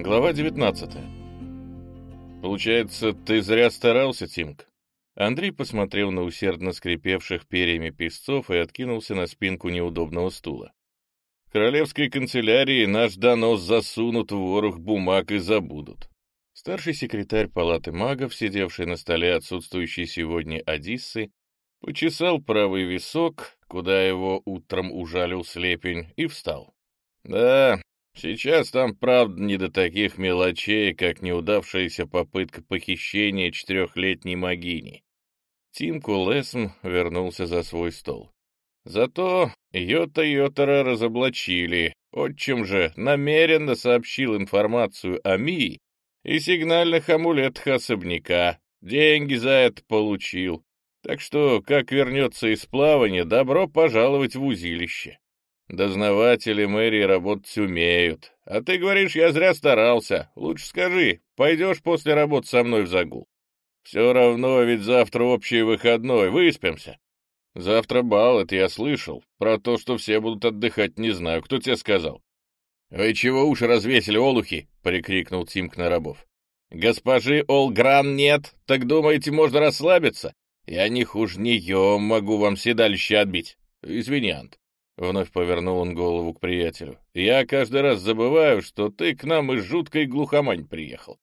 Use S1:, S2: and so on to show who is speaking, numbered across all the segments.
S1: Глава 19. Получается, ты зря старался, Тимк. Андрей посмотрел на усердно скрипевших перьями песцов и откинулся на спинку неудобного стула. В королевской канцелярии наш донос засунут в ворох бумаг и забудут. Старший секретарь палаты магов, сидевший на столе отсутствующей сегодня Одиссы, почесал правый висок, куда его утром ужалил слепень, и встал. Да, Сейчас там, правда, не до таких мелочей, как неудавшаяся попытка похищения четырехлетней могини. Тимку Лесм вернулся за свой стол. Зато Йота-Йотара разоблачили. Отчим же намеренно сообщил информацию о Мии и сигнальных амулетах особняка. Деньги за это получил. Так что, как вернется из плавания, добро пожаловать в узилище. Дознаватели мэрии работать умеют. А ты говоришь, я зря старался. Лучше скажи, пойдешь после работы со мной в загул? Все равно, ведь завтра общий выходной, выспимся. Завтра бал, это я слышал. Про то, что все будут отдыхать, не знаю. Кто тебе сказал? «Вы чего уши развесили, олухи?» — прикрикнул Тимк на рабов. «Госпожи Олгран нет, так думаете, можно расслабиться? Я не хуже нее могу вам седалище отбить. Извини, Ант. Вновь повернул он голову к приятелю. «Я каждый раз забываю, что ты к нам из жуткой глухомань приехал.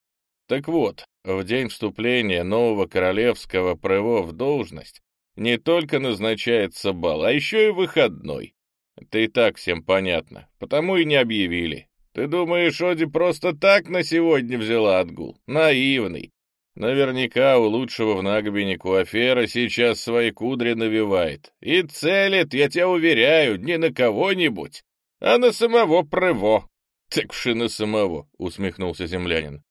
S1: Так вот, в день вступления нового королевского ПРО в должность не только назначается бал, а еще и выходной. Это и так всем понятно, потому и не объявили. Ты думаешь, Оди просто так на сегодня взяла отгул? Наивный. Наверняка у лучшего в Нагобине Куафера сейчас свои кудри навивает. И целит, я тебя уверяю, не на кого-нибудь, а на самого Прево. Так уж и на самого, усмехнулся землянин.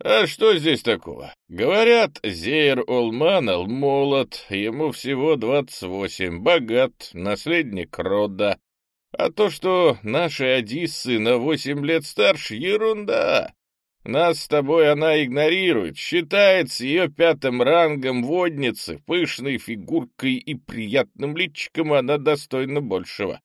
S1: А что здесь такого? Говорят, Зейр Олманал молод, ему всего двадцать восемь, богат, наследник рода. А то, что наши Одиссы на восемь лет старше, ерунда. Нас с тобой она игнорирует, считает с ее пятым рангом водницы, пышной фигуркой и приятным личиком она достойна большего.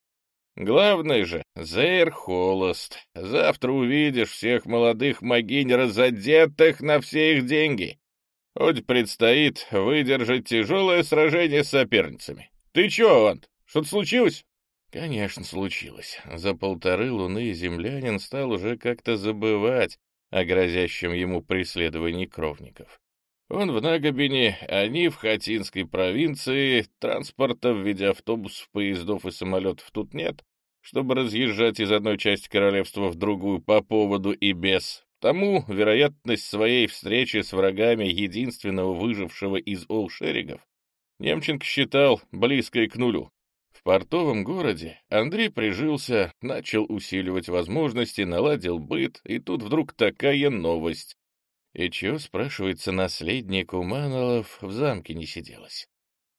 S1: Главное же, Зейр холост. Завтра увидишь всех молодых могинь разодетых на все их деньги. Хоть предстоит выдержать тяжелое сражение с соперницами. Ты чё, Ант, что-то случилось? Конечно, случилось. За полторы луны землянин стал уже как-то забывать, о грозящем ему преследовании кровников. Он в Нагобине, они в Хатинской провинции, транспорта в виде автобусов, поездов и самолетов тут нет, чтобы разъезжать из одной части королевства в другую по поводу и без. Тому вероятность своей встречи с врагами единственного выжившего из Олшеригов Немченко считал близкой к нулю. Портовом городе Андрей прижился, начал усиливать возможности, наладил быт, и тут вдруг такая новость. И чего, спрашивается, наследнику Маналов в замке не сиделось?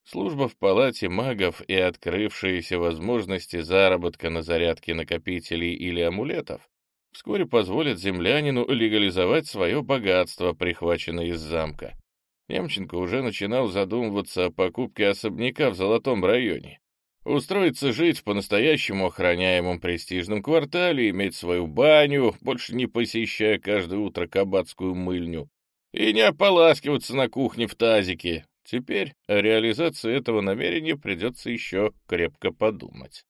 S1: Служба в палате магов и открывшиеся возможности заработка на зарядке накопителей или амулетов вскоре позволят землянину легализовать свое богатство, прихваченное из замка. Немченко уже начинал задумываться о покупке особняка в Золотом районе. Устроиться жить в по-настоящему охраняемом престижном квартале, иметь свою баню, больше не посещая каждое утро кабацкую мыльню, и не ополаскиваться на кухне в тазике. Теперь о реализации этого намерения придется еще крепко подумать.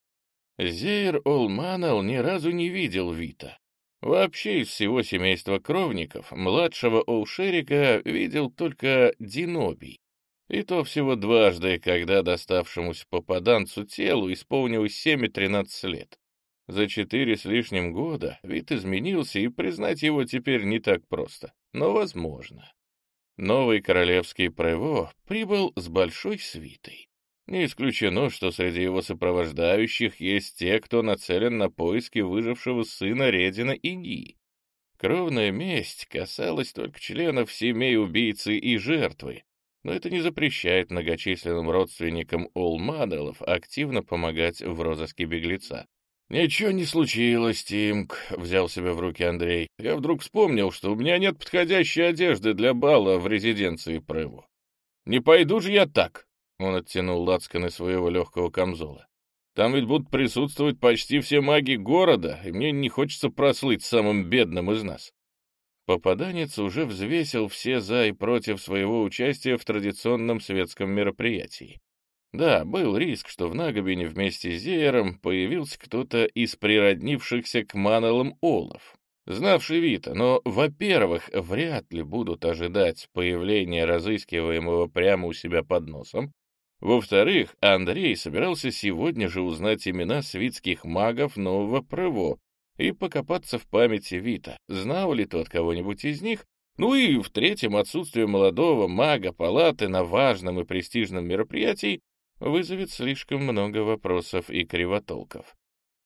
S1: Зейр Олманал ни разу не видел Вита. Вообще из всего семейства кровников младшего Олшерика видел только Динобий, и то всего дважды, когда доставшемуся попаданцу телу исполнилось 7 и 13 лет. За четыре с лишним года вид изменился, и признать его теперь не так просто, но возможно. Новый королевский прево прибыл с большой свитой. Не исключено, что среди его сопровождающих есть те, кто нацелен на поиски выжившего сына Редина Иги. Кровная месть касалась только членов семей убийцы и жертвы, но это не запрещает многочисленным родственникам Олмаделов активно помогать в розыске беглеца. «Ничего не случилось, Тимк», — взял себя в руки Андрей. «Я вдруг вспомнил, что у меня нет подходящей одежды для бала в резиденции Прыву. Не пойду же я так», — он оттянул лацканы своего легкого камзола. «Там ведь будут присутствовать почти все маги города, и мне не хочется прослыть самым бедным из нас. Попаданец уже взвесил все «за» и «против» своего участия в традиционном светском мероприятии. Да, был риск, что в Нагобине вместе с Зеером появился кто-то из природнившихся к Манелам Олов, знавший Вита, но, во-первых, вряд ли будут ожидать появления разыскиваемого прямо у себя под носом, во-вторых, Андрей собирался сегодня же узнать имена свитских магов нового Прево и покопаться в памяти Вита, знал ли тот кого-нибудь из них, ну и в третьем отсутствие молодого мага палаты на важном и престижном мероприятии вызовет слишком много вопросов и кривотолков.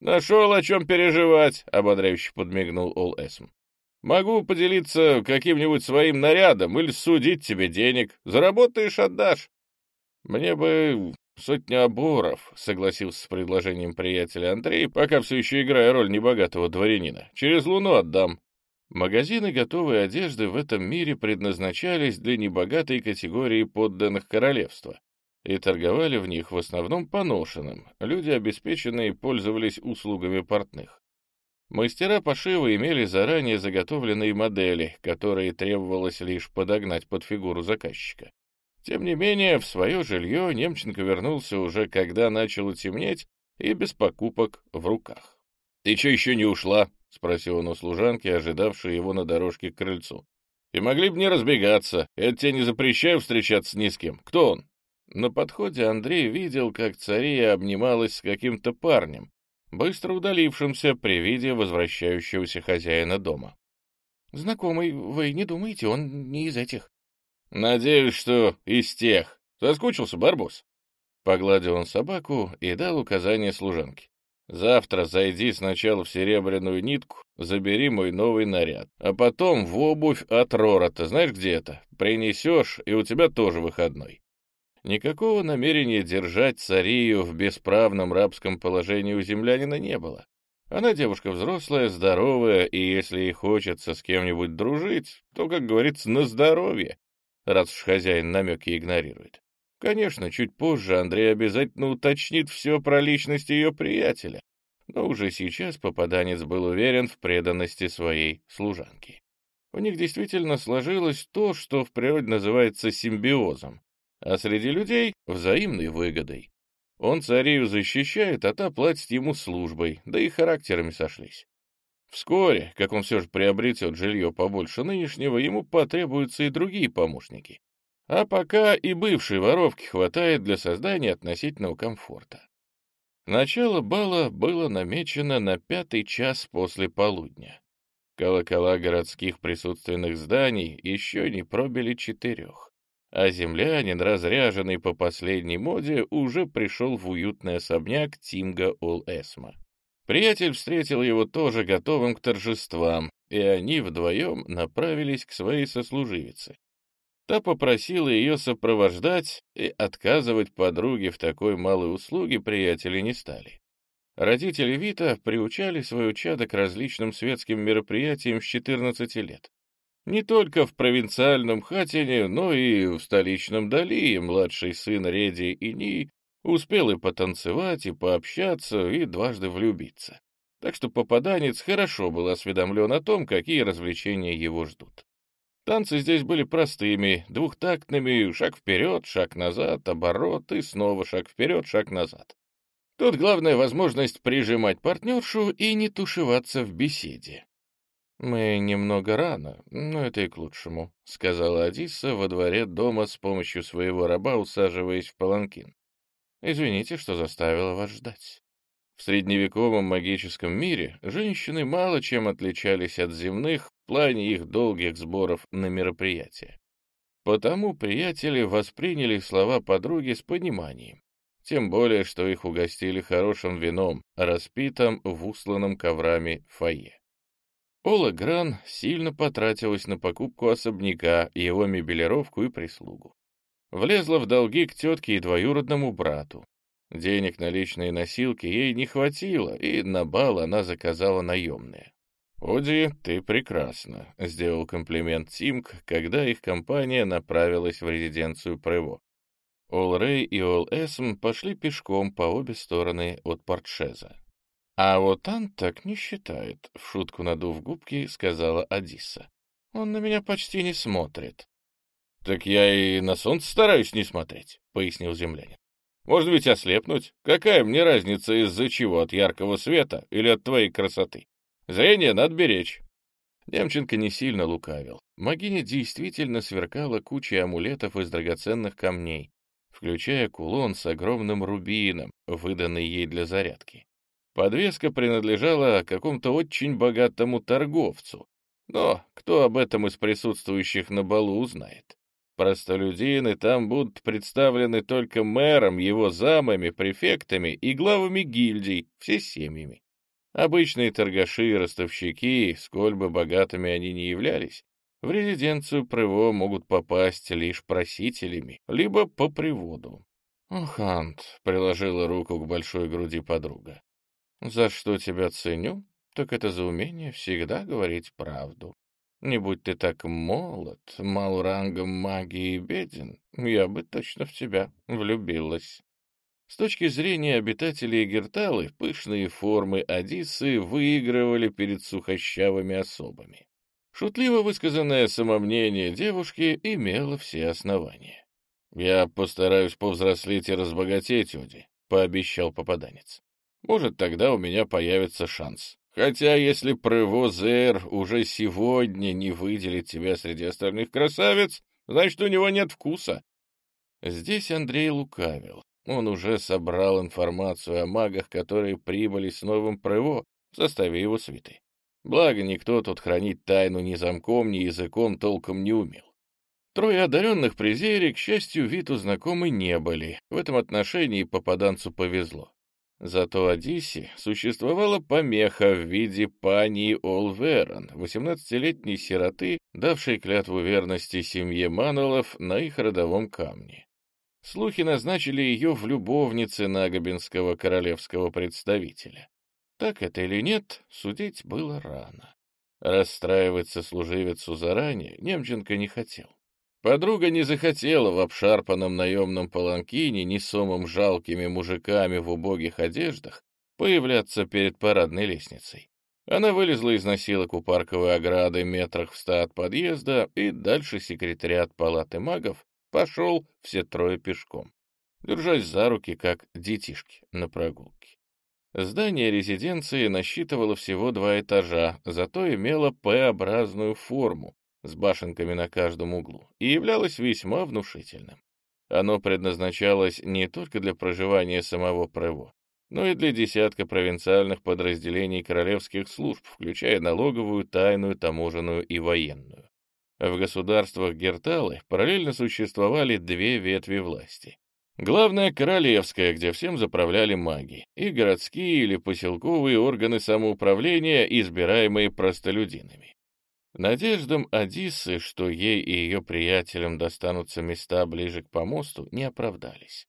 S1: «Нашел, о чем переживать», — ободряюще подмигнул Ол Эсм. «Могу поделиться каким-нибудь своим нарядом или судить тебе денег. Заработаешь — отдашь». «Мне бы сотню оборов», — согласился с предложением приятеля Андрей, пока все еще играя роль небогатого дворянина. «Через луну отдам». Магазины готовой одежды в этом мире предназначались для небогатой категории подданных королевства и торговали в них в основном поношенным. Люди, обеспеченные, пользовались услугами портных. Мастера пошива имели заранее заготовленные модели, которые требовалось лишь подогнать под фигуру заказчика. Тем не менее, в свое жилье Немченко вернулся уже, когда начало темнеть, и без покупок в руках. — Ты что, еще не ушла? — спросил он у служанки, ожидавшей его на дорожке к крыльцу. — И могли бы не разбегаться. Это тебе не запрещаю встречаться ни с кем. Кто он? На подходе Андрей видел, как цария обнималась с каким-то парнем, быстро удалившимся при виде возвращающегося хозяина дома. «Знакомый, вы не думаете, он не из этих?» «Надеюсь, что из тех. Соскучился, Барбос?» Погладил он собаку и дал указание служанке. «Завтра зайди сначала в серебряную нитку, забери мой новый наряд, а потом в обувь от Рора-то, знаешь, где это? Принесешь, и у тебя тоже выходной. Никакого намерения держать царию в бесправном рабском положении у землянина не было. Она девушка взрослая, здоровая, и если ей хочется с кем-нибудь дружить, то, как говорится, на здоровье, раз уж хозяин намеки игнорирует. Конечно, чуть позже Андрей обязательно уточнит все про личность ее приятеля, но уже сейчас попаданец был уверен в преданности своей служанки. У них действительно сложилось то, что в природе называется симбиозом а среди людей — взаимной выгодой. Он царию защищает, а та платит ему службой, да и характерами сошлись. Вскоре, как он все же приобретет жилье побольше нынешнего, ему потребуются и другие помощники. А пока и бывшей воровки хватает для создания относительного комфорта. Начало бала было намечено на пятый час после полудня. Колокола городских присутственных зданий еще не пробили четырех а землянин, разряженный по последней моде, уже пришел в уютный особняк Тимга Ол-Эсма. Приятель встретил его тоже готовым к торжествам, и они вдвоем направились к своей сослуживице. Та попросила ее сопровождать, и отказывать подруге в такой малой услуге приятели не стали. Родители Вита приучали свою чадо к различным светским мероприятиям с 14 лет. Не только в провинциальном Хатине, но и в столичном Дали младший сын Реди и Ни успел и потанцевать, и пообщаться, и дважды влюбиться. Так что попаданец хорошо был осведомлен о том, какие развлечения его ждут. Танцы здесь были простыми, двухтактными, шаг вперед, шаг назад, оборот и снова шаг вперед, шаг назад. Тут главная возможность прижимать партнершу и не тушеваться в беседе. «Мы немного рано, но это и к лучшему», — сказала Адисса во дворе дома с помощью своего раба, усаживаясь в паланкин. «Извините, что заставила вас ждать». В средневековом магическом мире женщины мало чем отличались от земных в плане их долгих сборов на мероприятия. Потому приятели восприняли слова подруги с пониманием, тем более, что их угостили хорошим вином, распитым в усланном коврами фойе. Ола Гран сильно потратилась на покупку особняка, его мебелировку и прислугу. Влезла в долги к тетке и двоюродному брату. Денег на личные носилки ей не хватило, и на бал она заказала наемные. «Оди, ты прекрасна», — сделал комплимент Тимк, когда их компания направилась в резиденцию Прево. Ол Рэй и Ол Эсм пошли пешком по обе стороны от Портшеза. «А вот он так не считает», — в шутку надув губки, сказала Адисса. Он на меня почти не смотрит. Так я и на солнце стараюсь не смотреть, пояснил землянин. Может быть, ослепнуть? Какая мне разница из-за чего, от яркого света или от твоей красоты? Зрение надо беречь. Демченко не сильно лукавил. Магиня действительно сверкала кучей амулетов из драгоценных камней, включая кулон с огромным рубином, выданный ей для зарядки. Подвеска принадлежала какому-то очень богатому торговцу, но кто об этом из присутствующих на балу узнает? Простолюдины там будут представлены только мэром, его замами, префектами и главами гильдий, все семьями. Обычные торгаши и ростовщики, сколь бы богатыми они ни являлись, в резиденцию Прево могут попасть лишь просителями, либо по приводу. «Ох, Ант», — приложила руку к большой груди подруга, — «за что тебя ценю, так это за умение всегда говорить правду. Не будь ты так молод, мал рангом магии и беден, я бы точно в тебя влюбилась. С точки зрения обитателей Герталы, пышные формы Одиссы выигрывали перед сухощавыми особами. Шутливо высказанное самомнение девушки имело все основания. «Я постараюсь повзрослеть и разбогатеть, Оди», — пообещал попаданец. «Может, тогда у меня появится шанс. Хотя, если Превозер уже сегодня не выделит тебя среди остальных красавиц, значит, у него нет вкуса. Здесь Андрей лукавил. Он уже собрал информацию о магах, которые прибыли с новым Прево в составе его свиты. Благо, никто тут хранить тайну ни замком, ни языком толком не умел. Трое одаренных при к счастью, Виту знакомы не были. В этом отношении попаданцу повезло. Зато Одиссе существовала помеха в виде пани Олверон, 18-летней сироты, давшей клятву верности семье Манулов на их родовом камне. Слухи назначили ее в любовнице нагобинского королевского представителя. Так это или нет, судить было рано. Расстраивать сослуживицу заранее Немченко не хотел. Подруга не захотела в обшарпанном наемном паланкине, несомом жалкими мужиками в убогих одеждах, появляться перед парадной лестницей. Она вылезла из носилок у парковой ограды метрах в ста от подъезда, и дальше секретариат палаты магов пошел все трое пешком, держась за руки, как детишки на прогулке. Здание резиденции насчитывало всего два этажа, зато имело П-образную форму, с башенками на каждом углу, и являлось весьма внушительным. Оно предназначалось не только для проживания самого Прево, но и для десятка провинциальных подразделений королевских служб, включая налоговую, тайную, таможенную и военную. В государствах Герталы параллельно существовали две ветви власти. Главная — королевская, где всем заправляли маги, и городские или поселковые органы самоуправления, избираемые простолюдинами. Надеждам Одиссы, что ей и ее приятелям достанутся места ближе к помосту, не оправдались.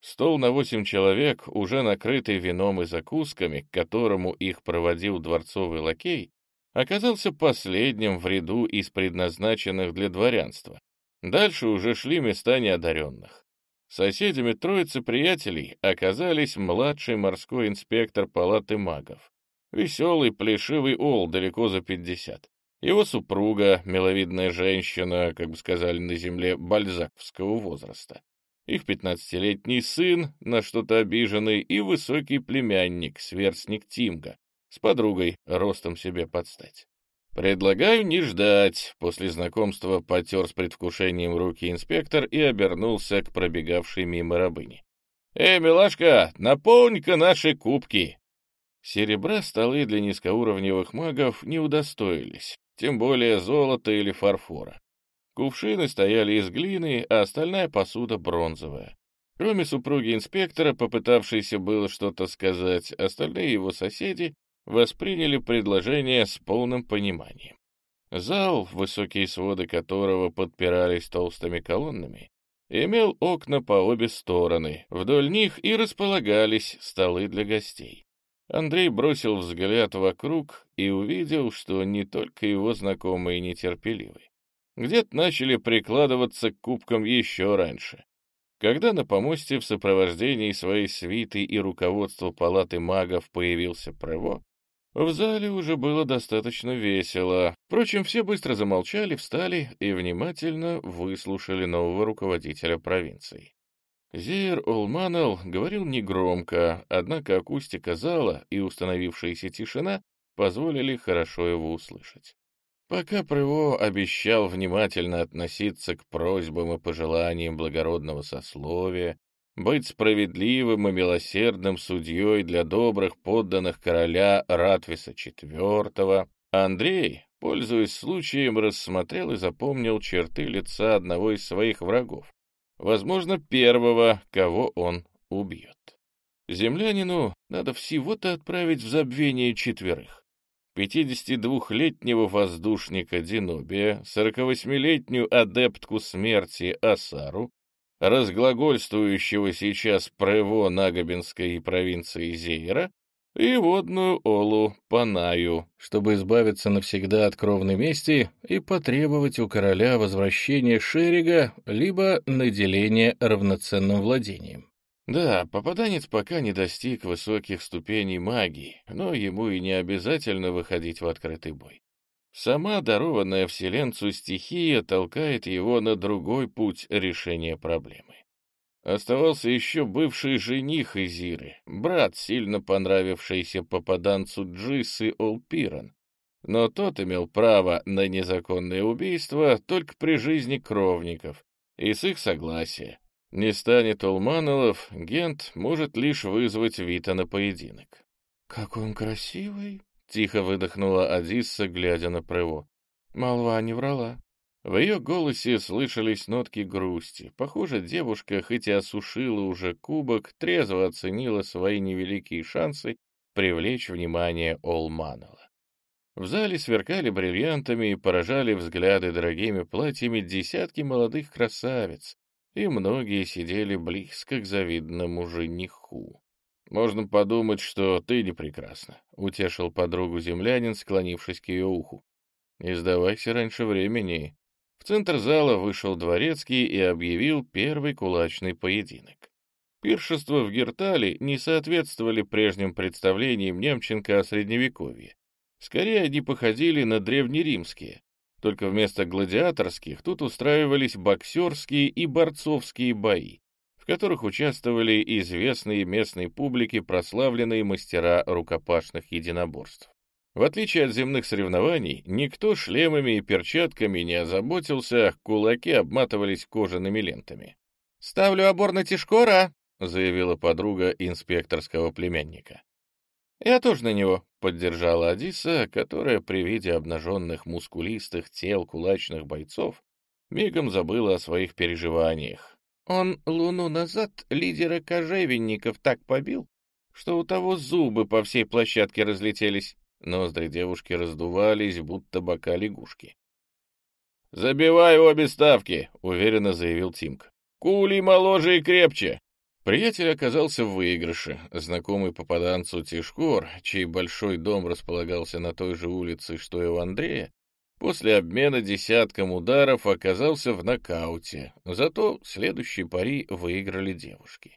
S1: Стол на восемь человек, уже накрытый вином и закусками, к которому их проводил дворцовый лакей, оказался последним в ряду из предназначенных для дворянства. Дальше уже шли места неодаренных. Соседями троицы приятелей оказались младший морской инспектор палаты магов, веселый плешивый ол далеко за пятьдесят, его супруга, миловидная женщина, как бы сказали на земле, бальзаковского возраста. Их пятнадцатилетний сын, на что-то обиженный, и высокий племянник, сверстник Тимга, с подругой, ростом себе подстать. «Предлагаю не ждать», — после знакомства потер с предвкушением руки инспектор и обернулся к пробегавшей мимо рабыне. «Эй, милашка, наполни-ка наши кубки!» Серебра столы для низкоуровневых магов не удостоились, тем более золота или фарфора. Кувшины стояли из глины, а остальная посуда бронзовая. Кроме супруги инспектора, попытавшейся было что-то сказать, остальные его соседи восприняли предложение с полным пониманием. Зал, высокие своды которого подпирались толстыми колоннами, имел окна по обе стороны, вдоль них и располагались столы для гостей. Андрей бросил взгляд вокруг и увидел, что не только его знакомые нетерпеливы. Где-то начали прикладываться к кубкам еще раньше. Когда на помосте в сопровождении своей свиты и руководства палаты магов появился Прево, В зале уже было достаточно весело. Впрочем, все быстро замолчали, встали и внимательно выслушали нового руководителя провинции. Зейр Олманел говорил негромко, однако акустика зала и установившаяся тишина позволили хорошо его услышать. Пока Прево обещал внимательно относиться к просьбам и пожеланиям благородного сословия, быть справедливым и милосердным судьей для добрых подданных короля Ратвиса IV, Андрей, пользуясь случаем, рассмотрел и запомнил черты лица одного из своих врагов, возможно, первого, кого он убьет. Землянину надо всего-то отправить в забвение четверых. 52-летнего воздушника Динобия, 48-летнюю адептку смерти Асару, разглагольствующего сейчас Прево Нагобинской провинции Зейра, и водную Олу Панаю, чтобы избавиться навсегда от кровной мести и потребовать у короля возвращения Шерига либо наделения равноценным владением. Да, попаданец пока не достиг высоких ступеней магии, но ему и не обязательно выходить в открытый бой. Сама дарованная вселенцу стихия толкает его на другой путь решения проблемы. Оставался еще бывший жених Изиры, брат, сильно понравившийся попаданцу Джисы Олпиран, но тот имел право на незаконное убийство только при жизни кровников и с их согласия. Не станет Улманолов, Гент может лишь вызвать Вита на поединок. «Какой он красивый!» — тихо выдохнула Адисса, глядя на Прево. Молва не врала. В ее голосе слышались нотки грусти. Похоже, девушка, хоть и осушила уже кубок, трезво оценила свои невеликие шансы привлечь внимание Олманова. В зале сверкали бриллиантами и поражали взгляды дорогими платьями десятки молодых красавиц, и многие сидели близко к завидному жениху. «Можно подумать, что ты не прекрасна», — утешил подругу землянин, склонившись к ее уху. «Не сдавайся раньше времени». В центр зала вышел дворецкий и объявил первый кулачный поединок. Пиршества в Гертале не соответствовали прежним представлениям Немченко о Средневековье. Скорее, они походили на древнеримские, только вместо гладиаторских тут устраивались боксерские и борцовские бои, в которых участвовали известные местной публике прославленные мастера рукопашных единоборств. В отличие от земных соревнований, никто шлемами и перчатками не озаботился, кулаки обматывались кожаными лентами. «Ставлю обор на Тишкора», — заявила подруга инспекторского племянника. «Я тоже на него», — поддержала Адиса, которая при виде обнаженных мускулистых тел кулачных бойцов мигом забыла о своих переживаниях. Он луну назад лидера кожевенников так побил, что у того зубы по всей площадке разлетелись. Ноздри девушки раздувались, будто бока лягушки. «Забивай обе ставки», — уверенно заявил Тимк. «Кули моложе и крепче». Приятель оказался в выигрыше. Знакомый попаданцу Тишкор, чей большой дом располагался на той же улице, что и у Андрея, После обмена десятком ударов оказался в нокауте, зато следующий пари выиграли девушки.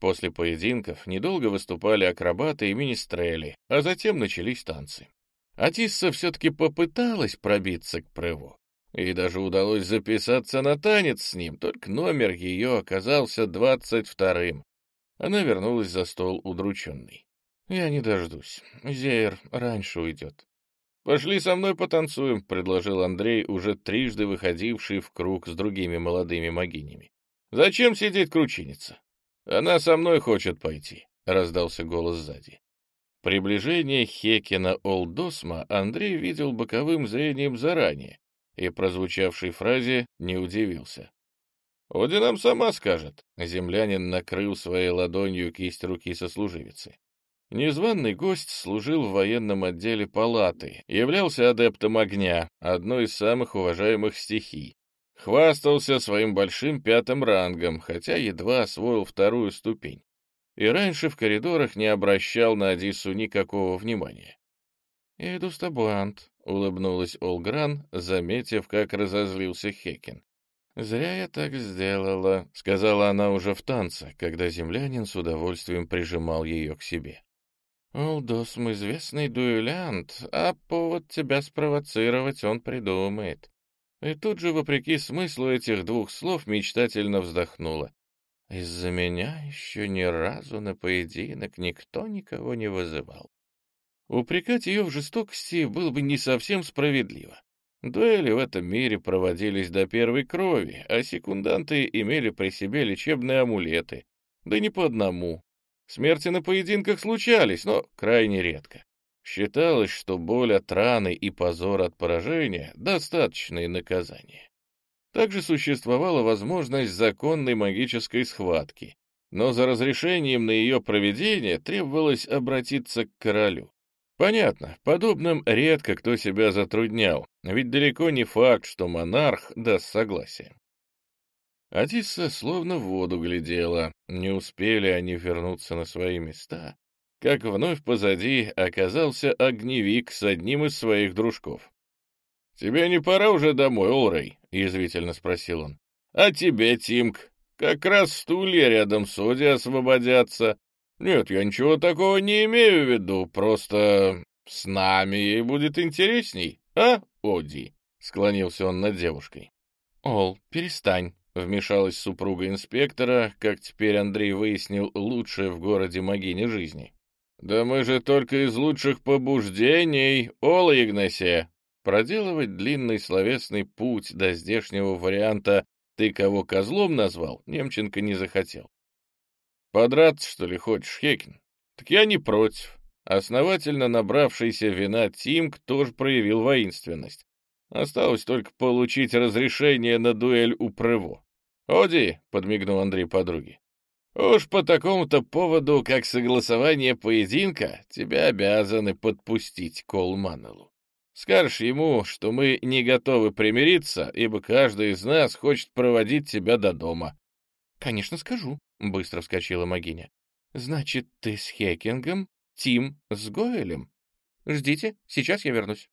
S1: После поединков недолго выступали акробаты и министрели, а затем начались танцы. Атисса все-таки попыталась пробиться к Прево, и даже удалось записаться на танец с ним, только номер ее оказался двадцать вторым. Она вернулась за стол удрученной. «Я не дождусь. Зейр раньше уйдет. «Пошли со мной потанцуем», — предложил Андрей, уже трижды выходивший в круг с другими молодыми могинями. «Зачем сидеть кручиниться? Она со мной хочет пойти», — раздался голос сзади. Приближение Хекина Олдосма Андрей видел боковым зрением заранее и прозвучавшей фразе не удивился. «Оди нам сама скажет», — землянин накрыл своей ладонью кисть руки сослуживицы. Незваный гость служил в военном отделе палаты, являлся адептом огня, одной из самых уважаемых стихий. Хвастался своим большим пятым рангом, хотя едва освоил вторую ступень. И раньше в коридорах не обращал на Адису никакого внимания. «Я иду с тобой, Ант», — улыбнулась Олгран, заметив, как разозлился Хекин. «Зря я так сделала», — сказала она уже в танце, когда землянин с удовольствием прижимал ее к себе. Олдосм известный дуэлянт, а повод тебя спровоцировать он придумает. И тут же, вопреки смыслу этих двух слов, мечтательно вздохнула. Из-за меня еще ни разу на поединок никто никого не вызывал. Упрекать ее в жестокости было бы не совсем справедливо. Дуэли в этом мире проводились до первой крови, а секунданты имели при себе лечебные амулеты. Да не по одному, Смерти на поединках случались, но крайне редко. Считалось, что боль от раны и позор от поражения — достаточные наказания. Также существовала возможность законной магической схватки, но за разрешением на ее проведение требовалось обратиться к королю. Понятно, подобным редко кто себя затруднял, ведь далеко не факт, что монарх даст согласие. Адисса словно в воду глядела. Не успели они вернуться на свои места, как вновь позади оказался огневик с одним из своих дружков. «Тебе не пора уже домой, Олрей?» — язвительно спросил он. «А тебе, Тимк, как раз стулья рядом с Оди освободятся. Нет, я ничего такого не имею в виду, просто с нами ей будет интересней, а, Оди?» — склонился он над девушкой. «Ол, перестань», Вмешалась супруга инспектора, как теперь Андрей выяснил, лучшая в городе могиня жизни. «Да мы же только из лучших побуждений, Ола Игнасия!» Проделывать длинный словесный путь до здешнего варианта «ты кого козлом назвал» Немченко не захотел. «Подраться, что ли, хочешь, Хекин?» «Так я не против». Основательно набравшийся вина Тимк тоже проявил воинственность. Осталось только получить разрешение на дуэль у Прыво. «Оди», — подмигнул Андрей подруге, — «уж по такому-то поводу, как согласование поединка, тебя обязаны подпустить к Олманелу. Скажешь ему, что мы не готовы примириться, ибо каждый из нас хочет проводить тебя до дома». «Конечно, скажу», — быстро вскочила Магиня. «Значит, ты с Хекингом, Тим с Гоэлем? Ждите, сейчас я вернусь».